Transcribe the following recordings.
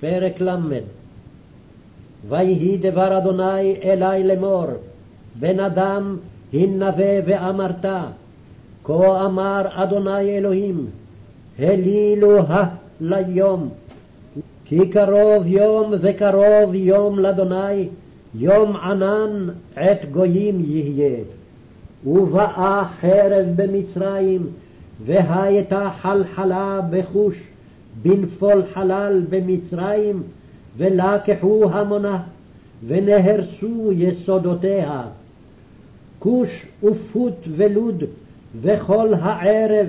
פרק ל' ויהי דבר אדוני אלי לאמור, בן אדם הנבא ואמרת, כה אמר אדוני אלוהים, הלילו הא ליום, כי קרוב יום וקרוב יום לאדוני, יום ענן עת גויים יהיה. ובאה חרב במצרים, והייתה חלחלה בחוש, בנפול חלל במצרים, ולקחו המונה, ונהרסו יסודותיה. כוש ופוט ולוד, וכל הערב,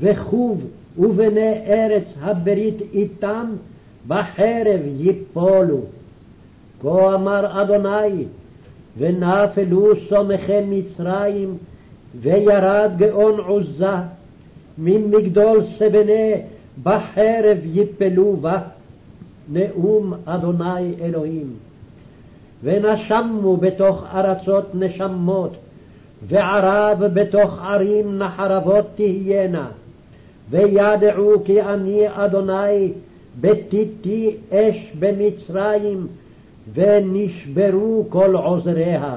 וחוב, ובני ארץ הברית איתם, בחרב יפולו. כה אמר אדוני, ונפלו סומכי מצרים, וירד גאון עוזה, ממגדול סבנה בחרב יפלו בה, נאום אדוני אלוהים. ונשמו בתוך ארצות נשמות, וערב בתוך ערים נחרבות תהיינה, וידעו כי אני אדוני בתיתי אש במצרים, ונשברו כל עוזריה.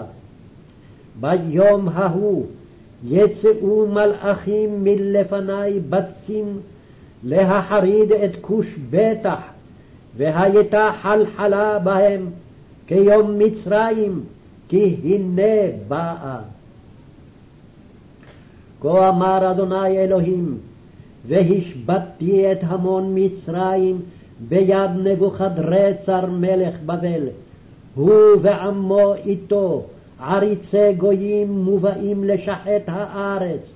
ביום ההוא יצאו מלאכים מלפני בצים להחריד את כוש בטח, והייתה חלחלה בהם כיום מצרים, כי הנה באה. כה אמר אדוני אלוהים, והשבתתי את המון מצרים ביד נבוכדרצר מלך בבל, הוא ועמו איתו, עריצי גויים מובאים לשחט הארץ,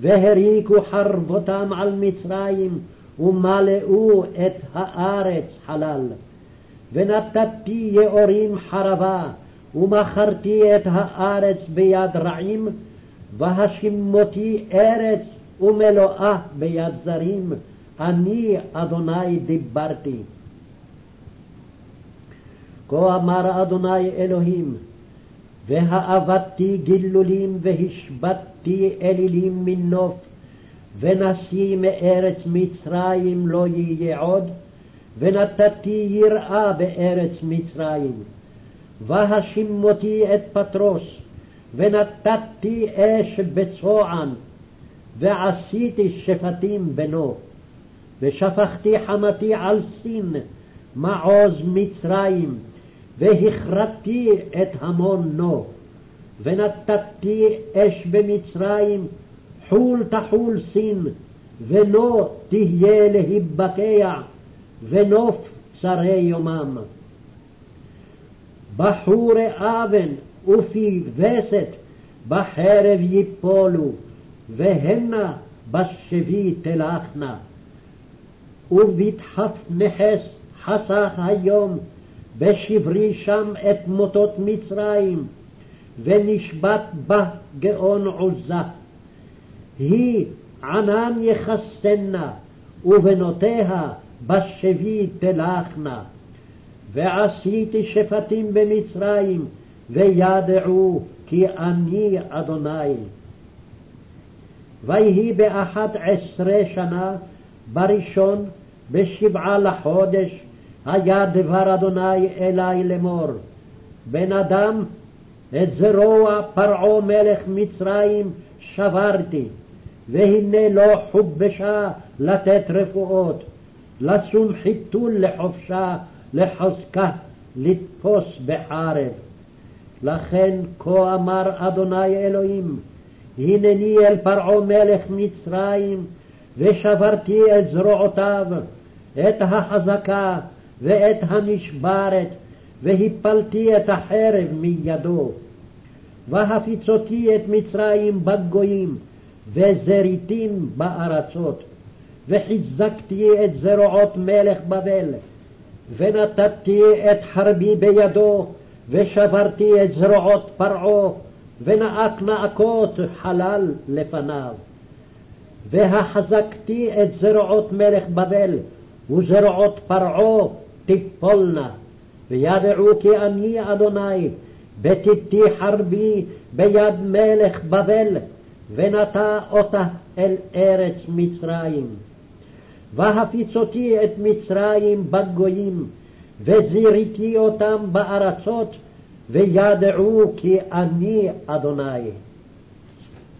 והריקו חרבותם על מצרים, ומלאו את הארץ חלל. ונתתי יאורים חרבה, ומכרתי את הארץ ביד רעים, והשימותי ארץ ומלואה ביד זרים, אני אדוני דיברתי. כה אמר אדוני אלוהים, והאבדתי גילולים והשבתתי אלילים מנוף, ונשיא מארץ מצרים לא יהיה עוד, ונתתי יראה בארץ מצרים. והשימותי את פטרוס, ונתתי אש בצוען, ועשיתי שפטים בנו. ושפכתי חמתי על סין, מעוז מצרים, והכרתי את המון נו. ונתתי אש במצרים, חול תחול סין, ונו תהיה להיבקע, ונוף צרי יומם. בחורי אבן וסת בחרב יפולו, והנה בשבי תלכנה. ובדחף נחס חסך היום, בשברי שם את מוטות מצרים, ונשבת בה גאון עוזה. היא ענן יחסנה, ובנותיה בשבי תלכנה. ועשיתי שפטים במצרים, וידעו כי אני אדוני. ויהי באחת עשרה שנה, בראשון, בשבעה לחודש, היה דבר אדוני אלי לאמור, בן אדם, את זרוע פרעה מלך מצרים שברתי, והנה לא חובשה לתת רפואות, לשום חיתול לחופשה, לחוזקה, לתפוס בחרב. לכן כה אמר אדוני אלוהים, הנני אל פרעה מלך מצרים, ושברתי את זרועותיו, את החזקה ואת הנשברת, והפלתי את החרב מידו. והפיצותי את מצרים בגויים, וזריתים בארצות. וחיזקתי את זרועות מלך בבל, ונתתי את חרבי בידו, ושברתי את זרועות פרעה, ונאק נאקות חלל לפניו. והחזקתי את זרועות מלך בבל, וזרועות פרעה תיפולנה, וידעו כי אני אדוני, בתיתי חרבי ביד מלך בבל, ונטע אותה אל ארץ מצרים. והפיצותי את מצרים בגויים, וזיריתי אותם בארצות, וידעו כי אני אדוני.